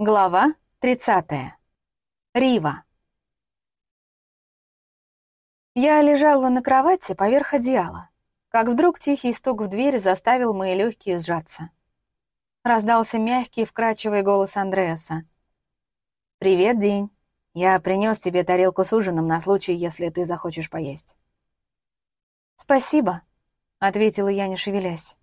Глава 30. Рива. Я лежала на кровати поверх одеяла, как вдруг тихий стук в дверь заставил мои легкие сжаться. Раздался мягкий, вкрадчивый голос Андреаса. «Привет, День. Я принес тебе тарелку с ужином на случай, если ты захочешь поесть». «Спасибо», — ответила я, не шевелясь.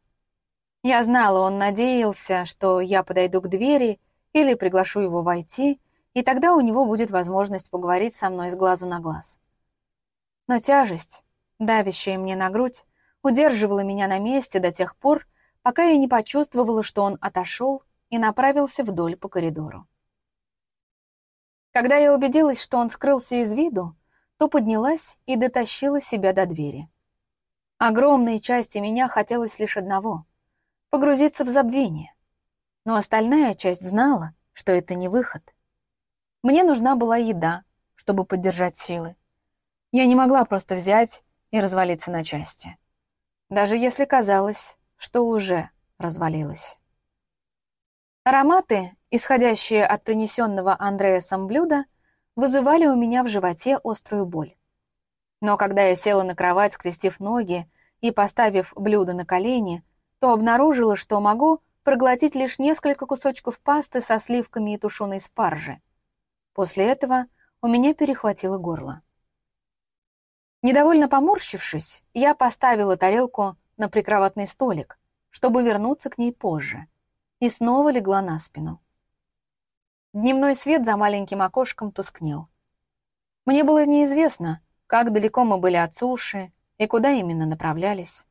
Я знала, он надеялся, что я подойду к двери или приглашу его войти, и тогда у него будет возможность поговорить со мной с глазу на глаз. Но тяжесть, давящая мне на грудь, удерживала меня на месте до тех пор, пока я не почувствовала, что он отошел и направился вдоль по коридору. Когда я убедилась, что он скрылся из виду, то поднялась и дотащила себя до двери. Огромной части меня хотелось лишь одного — погрузиться в забвение но остальная часть знала, что это не выход. Мне нужна была еда, чтобы поддержать силы. Я не могла просто взять и развалиться на части. Даже если казалось, что уже развалилась. Ароматы, исходящие от принесенного Андреасом блюда, вызывали у меня в животе острую боль. Но когда я села на кровать, скрестив ноги и поставив блюдо на колени, то обнаружила, что могу проглотить лишь несколько кусочков пасты со сливками и тушеной спаржи. После этого у меня перехватило горло. Недовольно поморщившись, я поставила тарелку на прикроватный столик, чтобы вернуться к ней позже, и снова легла на спину. Дневной свет за маленьким окошком тускнел. Мне было неизвестно, как далеко мы были от суши и куда именно направлялись.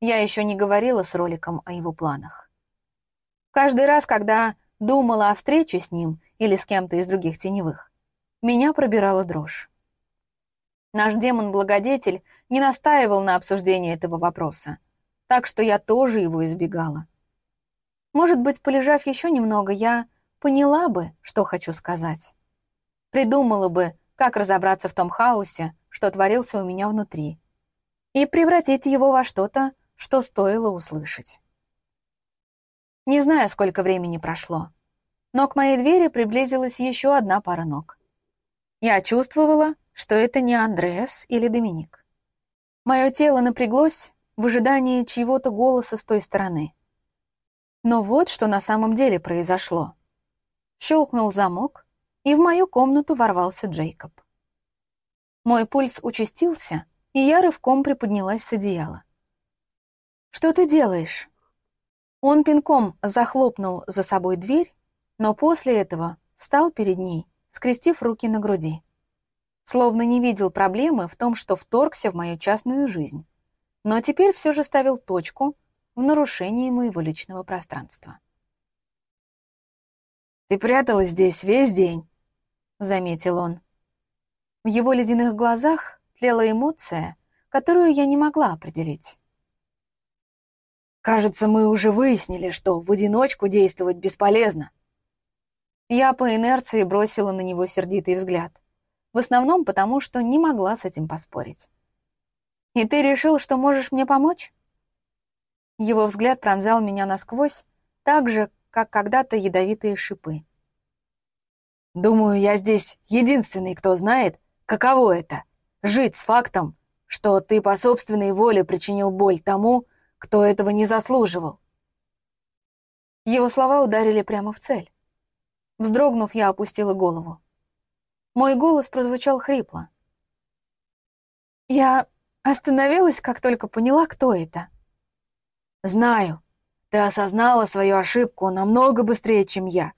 Я еще не говорила с Роликом о его планах. Каждый раз, когда думала о встрече с ним или с кем-то из других теневых, меня пробирала дрожь. Наш демон-благодетель не настаивал на обсуждении этого вопроса, так что я тоже его избегала. Может быть, полежав еще немного, я поняла бы, что хочу сказать. Придумала бы, как разобраться в том хаосе, что творился у меня внутри, и превратить его во что-то, что стоило услышать. Не знаю, сколько времени прошло, но к моей двери приблизилась еще одна пара ног. Я чувствовала, что это не Андреас или Доминик. Мое тело напряглось в ожидании чьего-то голоса с той стороны. Но вот что на самом деле произошло. Щелкнул замок, и в мою комнату ворвался Джейкоб. Мой пульс участился, и я рывком приподнялась с одеяла. «Что ты делаешь?» Он пинком захлопнул за собой дверь, но после этого встал перед ней, скрестив руки на груди. Словно не видел проблемы в том, что вторгся в мою частную жизнь, но теперь все же ставил точку в нарушении моего личного пространства. «Ты пряталась здесь весь день», — заметил он. В его ледяных глазах тлела эмоция, которую я не могла определить. Кажется, мы уже выяснили, что в одиночку действовать бесполезно. Я по инерции бросила на него сердитый взгляд. В основном потому, что не могла с этим поспорить. «И ты решил, что можешь мне помочь?» Его взгляд пронзал меня насквозь, так же, как когда-то ядовитые шипы. «Думаю, я здесь единственный, кто знает, каково это — жить с фактом, что ты по собственной воле причинил боль тому, кто этого не заслуживал. Его слова ударили прямо в цель. Вздрогнув, я опустила голову. Мой голос прозвучал хрипло. Я остановилась, как только поняла, кто это. «Знаю, ты осознала свою ошибку намного быстрее, чем я,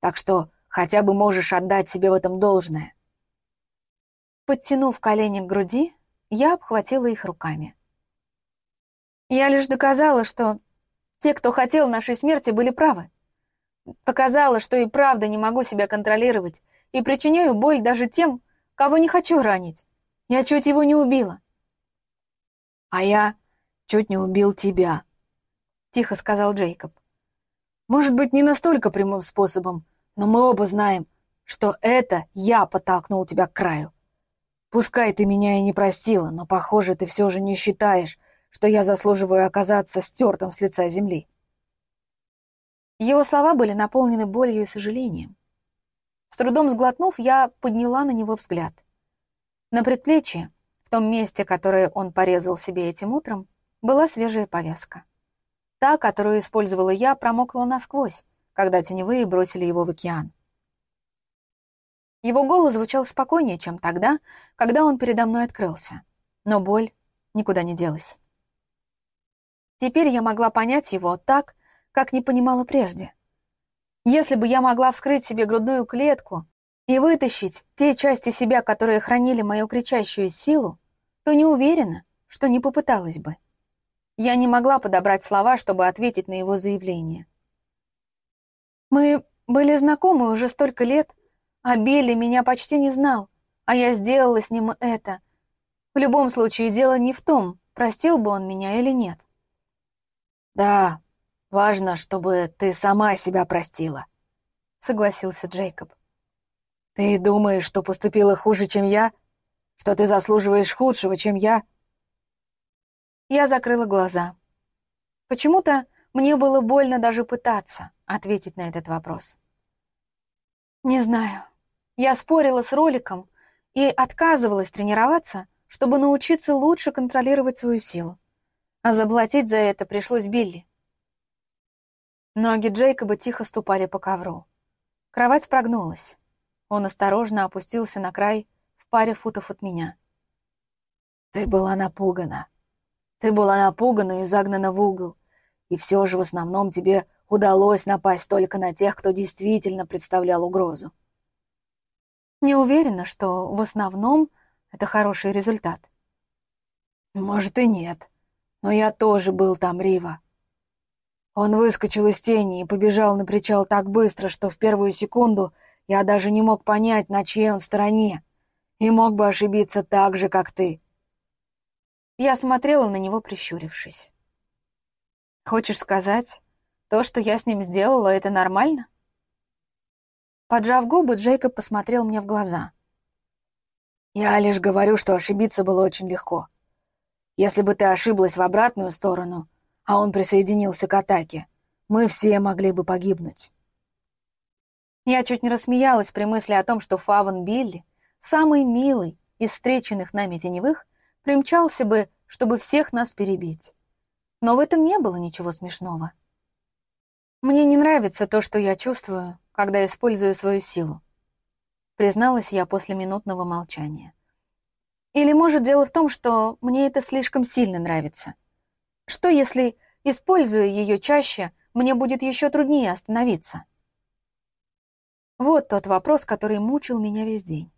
так что хотя бы можешь отдать себе в этом должное». Подтянув колени к груди, я обхватила их руками. Я лишь доказала, что те, кто хотел нашей смерти, были правы. Показала, что и правда не могу себя контролировать и причиняю боль даже тем, кого не хочу ранить. Я чуть его не убила. «А я чуть не убил тебя», — тихо сказал Джейкоб. «Может быть, не настолько прямым способом, но мы оба знаем, что это я подтолкнул тебя к краю. Пускай ты меня и не простила, но, похоже, ты все же не считаешь, что я заслуживаю оказаться стертым с лица земли. Его слова были наполнены болью и сожалением. С трудом сглотнув, я подняла на него взгляд. На предплечье, в том месте, которое он порезал себе этим утром, была свежая повязка. Та, которую использовала я, промокла насквозь, когда теневые бросили его в океан. Его голос звучал спокойнее, чем тогда, когда он передо мной открылся. Но боль никуда не делась. Теперь я могла понять его так, как не понимала прежде. Если бы я могла вскрыть себе грудную клетку и вытащить те части себя, которые хранили мою кричащую силу, то не уверена, что не попыталась бы. Я не могла подобрать слова, чтобы ответить на его заявление. Мы были знакомы уже столько лет, а Билли меня почти не знал, а я сделала с ним это. В любом случае, дело не в том, простил бы он меня или нет. «Да, важно, чтобы ты сама себя простила», — согласился Джейкоб. «Ты думаешь, что поступила хуже, чем я? Что ты заслуживаешь худшего, чем я?» Я закрыла глаза. Почему-то мне было больно даже пытаться ответить на этот вопрос. Не знаю. Я спорила с роликом и отказывалась тренироваться, чтобы научиться лучше контролировать свою силу а заплатить за это пришлось Билли. Ноги Джейкоба тихо ступали по ковру. Кровать прогнулась. Он осторожно опустился на край в паре футов от меня. «Ты была напугана. Ты была напугана и загнана в угол. И все же в основном тебе удалось напасть только на тех, кто действительно представлял угрозу». Не уверена, что в основном это хороший результат. «Может и нет», но я тоже был там, Рива. Он выскочил из тени и побежал на причал так быстро, что в первую секунду я даже не мог понять, на чьей он стороне, и мог бы ошибиться так же, как ты. Я смотрела на него, прищурившись. «Хочешь сказать, то, что я с ним сделала, это нормально?» Поджав губы, Джейкоб посмотрел мне в глаза. «Я лишь говорю, что ошибиться было очень легко. Если бы ты ошиблась в обратную сторону, а он присоединился к атаке, мы все могли бы погибнуть. Я чуть не рассмеялась при мысли о том, что Фаван Билли, самый милый из встреченных нами теневых, примчался бы, чтобы всех нас перебить. Но в этом не было ничего смешного. Мне не нравится то, что я чувствую, когда использую свою силу. Призналась я после минутного молчания. Или, может, дело в том, что мне это слишком сильно нравится? Что, если, используя ее чаще, мне будет еще труднее остановиться? Вот тот вопрос, который мучил меня весь день.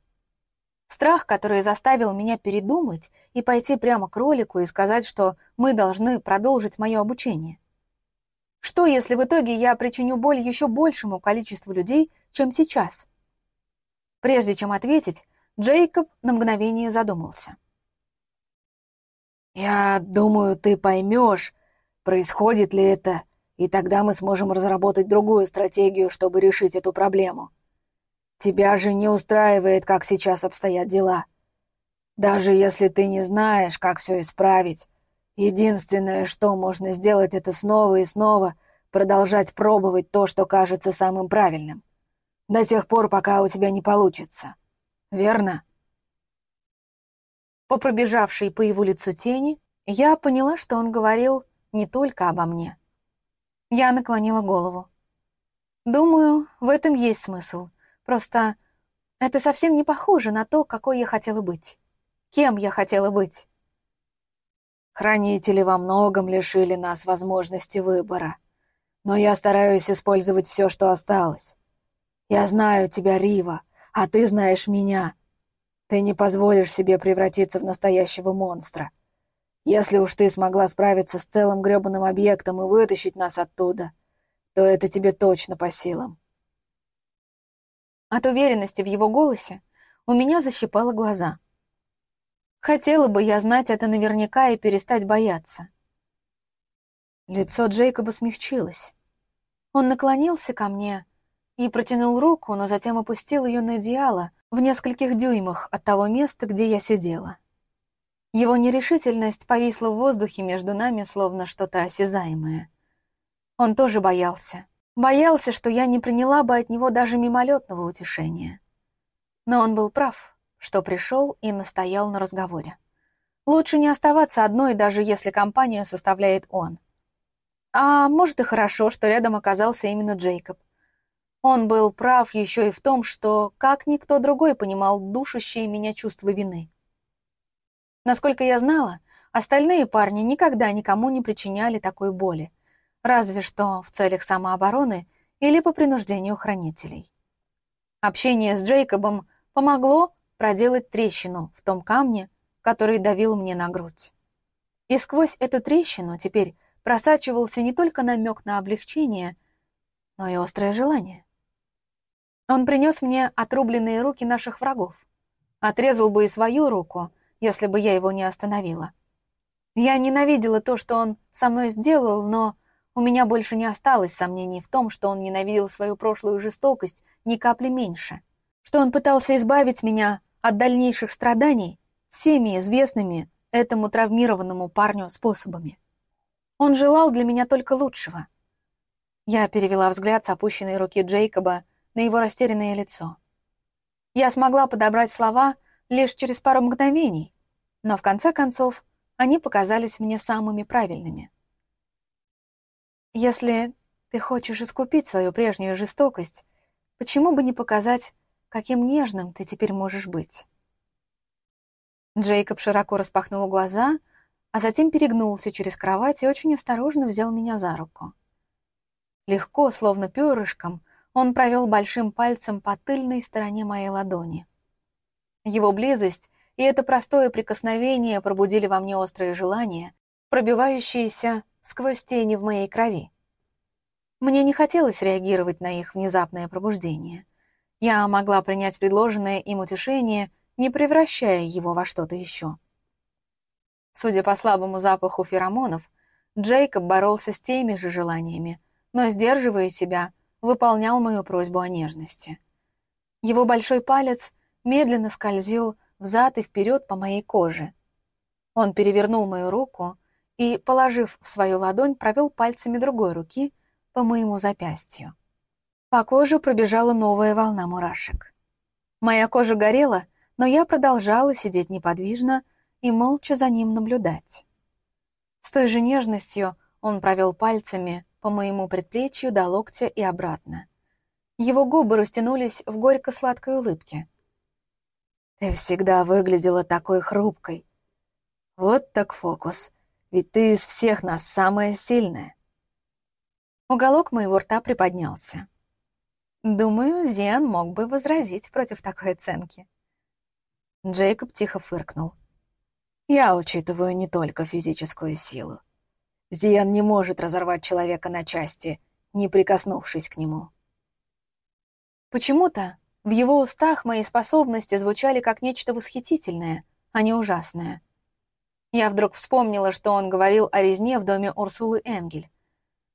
Страх, который заставил меня передумать и пойти прямо к ролику и сказать, что мы должны продолжить мое обучение. Что, если в итоге я причиню боль еще большему количеству людей, чем сейчас? Прежде чем ответить, Джейкоб на мгновение задумался. «Я думаю, ты поймешь, происходит ли это, и тогда мы сможем разработать другую стратегию, чтобы решить эту проблему. Тебя же не устраивает, как сейчас обстоят дела. Даже если ты не знаешь, как все исправить, единственное, что можно сделать, это снова и снова продолжать пробовать то, что кажется самым правильным. До тех пор, пока у тебя не получится верно?» По пробежавшей по его лицу тени, я поняла, что он говорил не только обо мне. Я наклонила голову. Думаю, в этом есть смысл. Просто это совсем не похоже на то, какой я хотела быть. Кем я хотела быть. Хранители во многом лишили нас возможности выбора. Но я стараюсь использовать все, что осталось. Я знаю тебя, Рива, а ты знаешь меня. Ты не позволишь себе превратиться в настоящего монстра. Если уж ты смогла справиться с целым грёбаным объектом и вытащить нас оттуда, то это тебе точно по силам. От уверенности в его голосе у меня защипало глаза. Хотела бы я знать это наверняка и перестать бояться. Лицо Джейкоба смягчилось. Он наклонился ко мне и протянул руку, но затем опустил ее на одеяло в нескольких дюймах от того места, где я сидела. Его нерешительность повисла в воздухе между нами, словно что-то осязаемое. Он тоже боялся, Боялся, что я не приняла бы от него даже мимолетного утешения. Но он был прав, что пришел и настоял на разговоре. Лучше не оставаться одной, даже если компанию составляет он. А может и хорошо, что рядом оказался именно Джейкоб. Он был прав еще и в том, что, как никто другой, понимал душащие меня чувство вины. Насколько я знала, остальные парни никогда никому не причиняли такой боли, разве что в целях самообороны или по принуждению хранителей. Общение с Джейкобом помогло проделать трещину в том камне, который давил мне на грудь. И сквозь эту трещину теперь просачивался не только намек на облегчение, но и острое желание. Он принес мне отрубленные руки наших врагов. Отрезал бы и свою руку, если бы я его не остановила. Я ненавидела то, что он со мной сделал, но у меня больше не осталось сомнений в том, что он ненавидел свою прошлую жестокость ни капли меньше, что он пытался избавить меня от дальнейших страданий всеми известными этому травмированному парню способами. Он желал для меня только лучшего. Я перевела взгляд с опущенной руки Джейкоба на его растерянное лицо. Я смогла подобрать слова лишь через пару мгновений, но в конце концов они показались мне самыми правильными. Если ты хочешь искупить свою прежнюю жестокость, почему бы не показать, каким нежным ты теперь можешь быть? Джейкоб широко распахнул глаза, а затем перегнулся через кровать и очень осторожно взял меня за руку. Легко, словно перышком, он провел большим пальцем по тыльной стороне моей ладони. Его близость и это простое прикосновение пробудили во мне острые желания, пробивающиеся сквозь тени в моей крови. Мне не хотелось реагировать на их внезапное пробуждение. Я могла принять предложенное им утешение, не превращая его во что-то еще. Судя по слабому запаху феромонов, Джейкоб боролся с теми же желаниями, но, сдерживая себя, выполнял мою просьбу о нежности. Его большой палец медленно скользил взад и вперед по моей коже. Он перевернул мою руку и, положив в свою ладонь, провел пальцами другой руки по моему запястью. По коже пробежала новая волна мурашек. Моя кожа горела, но я продолжала сидеть неподвижно и молча за ним наблюдать. С той же нежностью он провел пальцами по моему предплечью до локтя и обратно. Его губы растянулись в горько-сладкой улыбке. «Ты всегда выглядела такой хрупкой. Вот так фокус, ведь ты из всех нас самая сильная». Уголок моего рта приподнялся. Думаю, Зиан мог бы возразить против такой оценки. Джейкоб тихо фыркнул. «Я учитываю не только физическую силу. Зиан не может разорвать человека на части, не прикоснувшись к нему. Почему-то в его устах мои способности звучали как нечто восхитительное, а не ужасное. Я вдруг вспомнила, что он говорил о резне в доме Урсулы Энгель.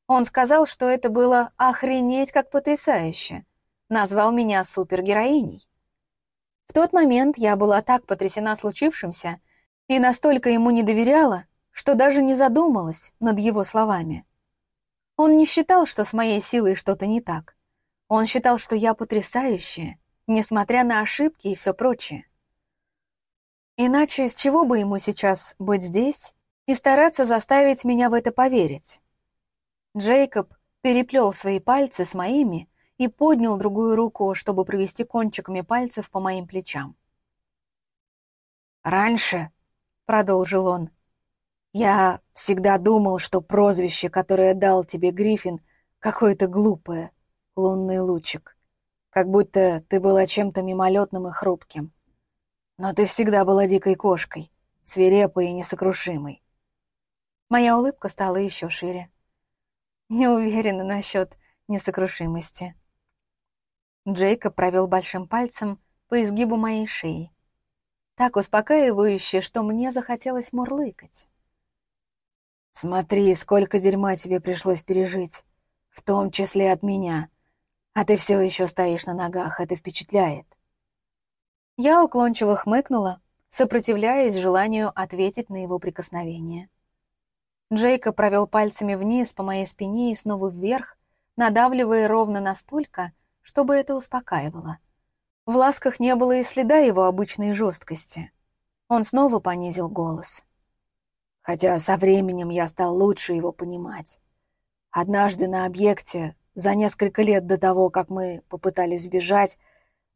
Он сказал, что это было охренеть как потрясающе. Назвал меня супергероиней. В тот момент я была так потрясена случившимся и настолько ему не доверяла, что даже не задумалась над его словами. Он не считал, что с моей силой что-то не так. Он считал, что я потрясающая, несмотря на ошибки и все прочее. Иначе с чего бы ему сейчас быть здесь и стараться заставить меня в это поверить? Джейкоб переплел свои пальцы с моими и поднял другую руку, чтобы провести кончиками пальцев по моим плечам. «Раньше», — продолжил он, — я всегда думал, что прозвище, которое дал тебе Гриффин, какое-то глупое, лунный лучик. Как будто ты была чем-то мимолетным и хрупким. Но ты всегда была дикой кошкой, свирепой и несокрушимой. Моя улыбка стала еще шире. Не уверена насчет несокрушимости. Джейкоб провел большим пальцем по изгибу моей шеи. Так успокаивающе, что мне захотелось мурлыкать. Смотри, сколько дерьма тебе пришлось пережить, в том числе от меня. А ты все еще стоишь на ногах, это впечатляет. Я уклончиво хмыкнула, сопротивляясь желанию ответить на его прикосновение. Джейка провел пальцами вниз по моей спине и снова вверх, надавливая ровно настолько, чтобы это успокаивало. В ласках не было и следа его обычной жесткости. Он снова понизил голос. Хотя со временем я стал лучше его понимать. Однажды на объекте, за несколько лет до того, как мы попытались сбежать,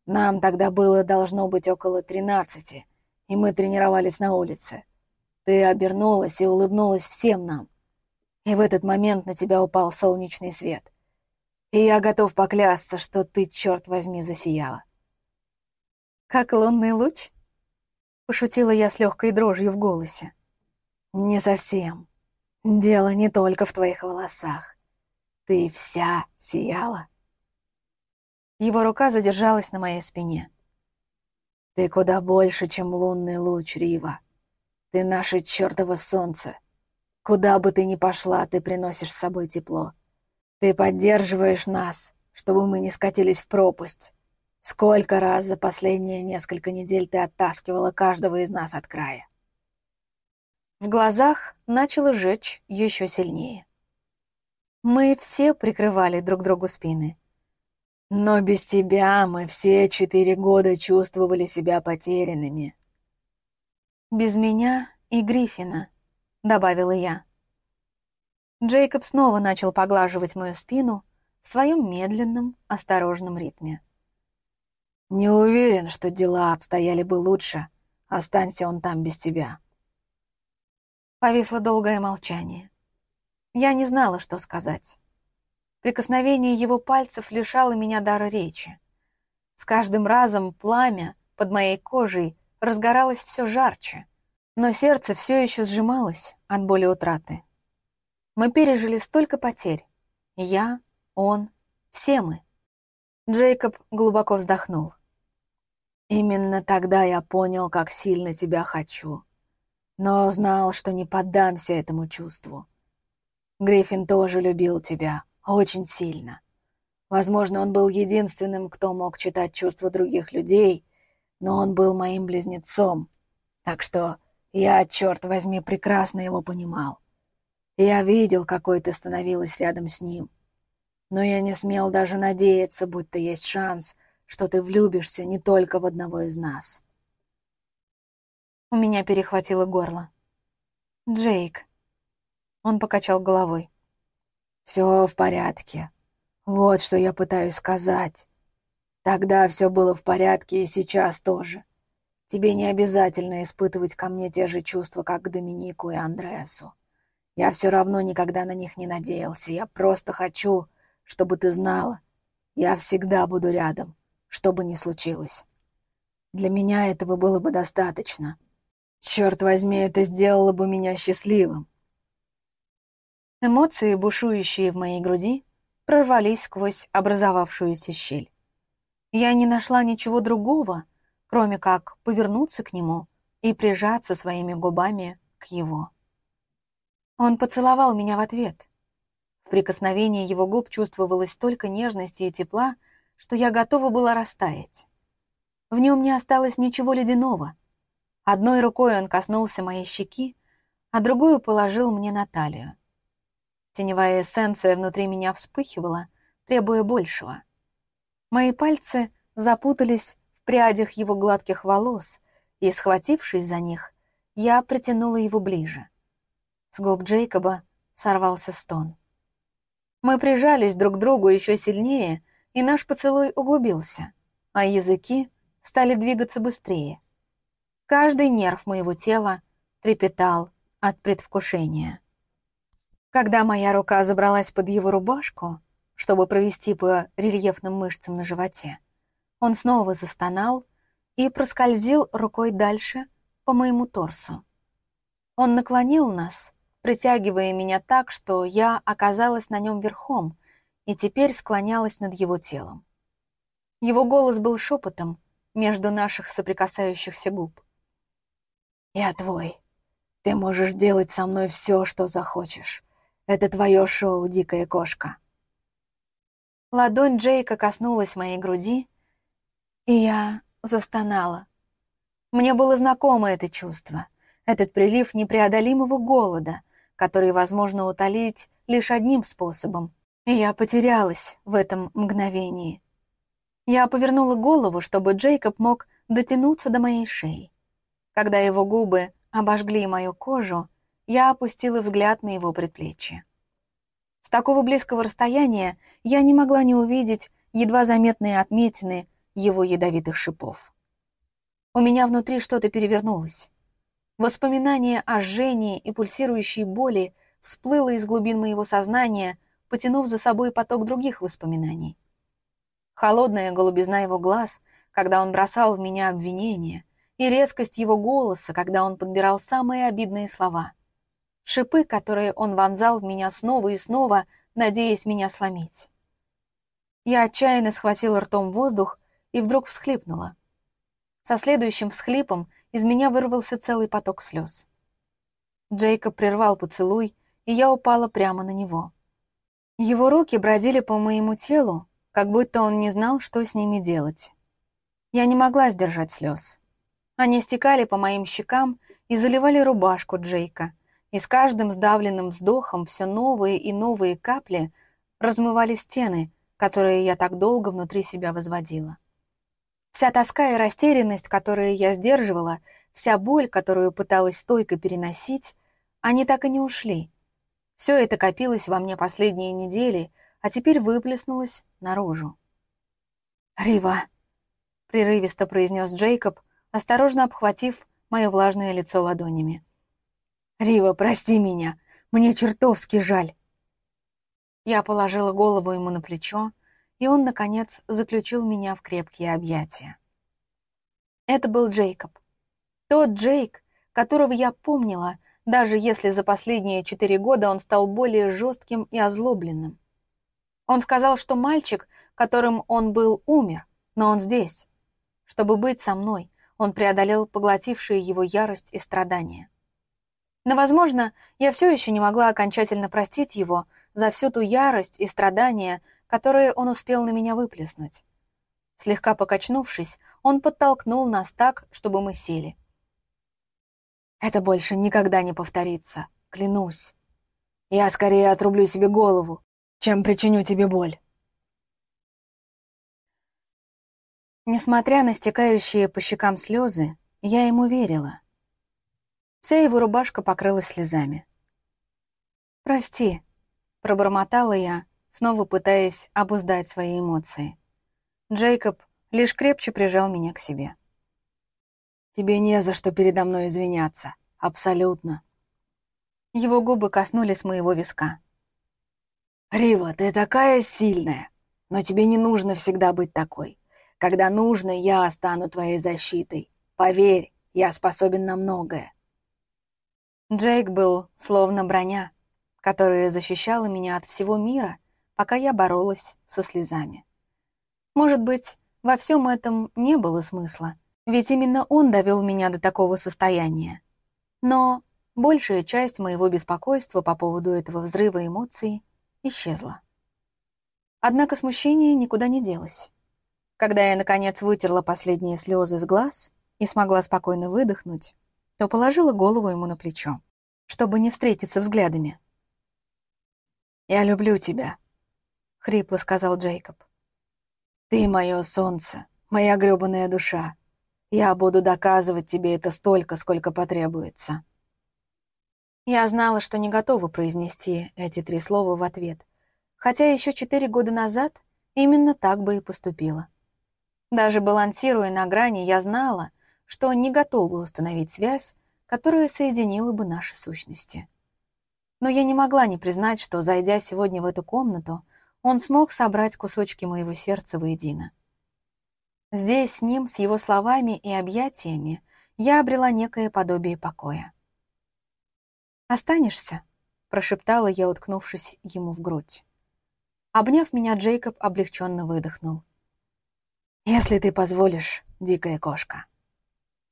нам тогда было должно быть около тринадцати, и мы тренировались на улице. Ты обернулась и улыбнулась всем нам. И в этот момент на тебя упал солнечный свет. И я готов поклясться, что ты, черт возьми, засияла. «Как лунный луч?» — пошутила я с легкой дрожью в голосе. «Не совсем. Дело не только в твоих волосах. Ты вся сияла». Его рука задержалась на моей спине. «Ты куда больше, чем лунный луч, Рива. Ты наше чертово солнце. Куда бы ты ни пошла, ты приносишь с собой тепло. Ты поддерживаешь нас, чтобы мы не скатились в пропасть. Сколько раз за последние несколько недель ты оттаскивала каждого из нас от края?» В глазах начало жечь еще сильнее. Мы все прикрывали друг другу спины. Но без тебя мы все четыре года чувствовали себя потерянными. Без меня и Гриффина, добавила я. Джейкоб снова начал поглаживать мою спину в своем медленном, осторожном ритме. «Не уверен, что дела обстояли бы лучше. Останься он там без тебя». Повисло долгое молчание. Я не знала, что сказать. Прикосновение его пальцев лишало меня дара речи. С каждым разом пламя под моей кожей разгоралось все жарче, но сердце все еще сжималось от боли утраты. Мы пережили столько потерь. Я, он, все мы. Джейкоб глубоко вздохнул. «Именно тогда я понял, как сильно тебя хочу. Но знал, что не поддамся этому чувству. Гриффин тоже любил тебя, очень сильно. Возможно, он был единственным, кто мог читать чувства других людей, но он был моим близнецом. Так что я, черт возьми, прекрасно его понимал. Я видел, какой ты становилась рядом с ним. Но я не смел даже надеяться, будто есть шанс, что ты влюбишься не только в одного из нас. У меня перехватило горло. «Джейк». Он покачал головой. Все в порядке. Вот что я пытаюсь сказать. Тогда все было в порядке и сейчас тоже. Тебе не обязательно испытывать ко мне те же чувства, как к Доминику и Андреасу. Я все равно никогда на них не надеялся. Я просто хочу, чтобы ты знала. Я всегда буду рядом, что бы ни случилось. Для меня этого было бы достаточно. Черт возьми, это сделало бы меня счастливым. Эмоции, бушующие в моей груди, прорвались сквозь образовавшуюся щель. Я не нашла ничего другого, кроме как повернуться к нему и прижаться своими губами к его. Он поцеловал меня в ответ. В прикосновении его губ чувствовалось столько нежности и тепла, что я готова была растаять. В нем не осталось ничего ледяного. Одной рукой он коснулся моей щеки, а другую положил мне на талию. Теневая эссенция внутри меня вспыхивала, требуя большего. Мои пальцы запутались в прядях его гладких волос, и, схватившись за них, я притянула его ближе. С губ Джейкоба сорвался стон. Мы прижались друг к другу еще сильнее, и наш поцелуй углубился, а языки стали двигаться быстрее. Каждый нерв моего тела трепетал от предвкушения. Когда моя рука забралась под его рубашку, чтобы провести по рельефным мышцам на животе, он снова застонал и проскользил рукой дальше по моему торсу. Он наклонил нас, притягивая меня так, что я оказалась на нем верхом и теперь склонялась над его телом. Его голос был шепотом между наших соприкасающихся губ. «Я твой. Ты можешь делать со мной все, что захочешь. Это твое шоу, дикая кошка. Ладонь Джейка коснулась моей груди, и я застонала. Мне было знакомо это чувство, этот прилив непреодолимого голода, который возможно утолить лишь одним способом И я потерялась в этом мгновении. Я повернула голову, чтобы Джейкоб мог дотянуться до моей шеи. Когда его губы обожгли мою кожу, я опустила взгляд на его предплечье. С такого близкого расстояния я не могла не увидеть едва заметные отметины его ядовитых шипов. У меня внутри что-то перевернулось. Воспоминание о жжении и пульсирующей боли всплыло из глубин моего сознания, потянув за собой поток других воспоминаний. Холодная голубизна его глаз, когда он бросал в меня обвинения, и резкость его голоса, когда он подбирал самые обидные слова. Шипы, которые он вонзал в меня снова и снова, надеясь меня сломить. Я отчаянно схватила ртом воздух и вдруг всхлипнула. Со следующим всхлипом из меня вырвался целый поток слез. Джейкоб прервал поцелуй, и я упала прямо на него. Его руки бродили по моему телу, как будто он не знал, что с ними делать. Я не могла сдержать слез. Они стекали по моим щекам и заливали рубашку Джейка, и с каждым сдавленным вздохом все новые и новые капли размывали стены, которые я так долго внутри себя возводила. Вся тоска и растерянность, которые я сдерживала, вся боль, которую пыталась стойко переносить, они так и не ушли. Все это копилось во мне последние недели, а теперь выплеснулось наружу. «Рива!» — прерывисто произнес Джейкоб, осторожно обхватив мое влажное лицо ладонями. «Рива, прости меня! Мне чертовски жаль!» Я положила голову ему на плечо, и он, наконец, заключил меня в крепкие объятия. Это был Джейкоб. Тот Джейк, которого я помнила, даже если за последние четыре года он стал более жестким и озлобленным. Он сказал, что мальчик, которым он был, умер, но он здесь. Чтобы быть со мной, он преодолел поглотившие его ярость и страдания. Но, возможно, я все еще не могла окончательно простить его за всю ту ярость и страдания, которые он успел на меня выплеснуть. Слегка покачнувшись, он подтолкнул нас так, чтобы мы сели. «Это больше никогда не повторится, клянусь. Я скорее отрублю себе голову, чем причиню тебе боль». Несмотря на стекающие по щекам слезы, я ему верила. Вся его рубашка покрылась слезами. «Прости», — пробормотала я, снова пытаясь обуздать свои эмоции. Джейкоб лишь крепче прижал меня к себе. «Тебе не за что передо мной извиняться. Абсолютно». Его губы коснулись моего виска. «Рива, ты такая сильная, но тебе не нужно всегда быть такой. Когда нужно, я стану твоей защитой. Поверь, я способен на многое». Джейк был словно броня, которая защищала меня от всего мира пока я боролась со слезами. Может быть, во всем этом не было смысла, ведь именно он довел меня до такого состояния. Но большая часть моего беспокойства по поводу этого взрыва эмоций исчезла. Однако смущение никуда не делось. Когда я, наконец, вытерла последние слезы с глаз и смогла спокойно выдохнуть, то положила голову ему на плечо, чтобы не встретиться взглядами. «Я люблю тебя», — хрипло сказал Джейкоб. «Ты мое солнце, моя грёбаная душа. Я буду доказывать тебе это столько, сколько потребуется». Я знала, что не готова произнести эти три слова в ответ, хотя еще четыре года назад именно так бы и поступила. Даже балансируя на грани, я знала, что не готова установить связь, которая соединила бы наши сущности. Но я не могла не признать, что, зайдя сегодня в эту комнату, он смог собрать кусочки моего сердца воедино. Здесь с ним, с его словами и объятиями, я обрела некое подобие покоя. «Останешься?» — прошептала я, уткнувшись ему в грудь. Обняв меня, Джейкоб облегченно выдохнул. «Если ты позволишь, дикая кошка».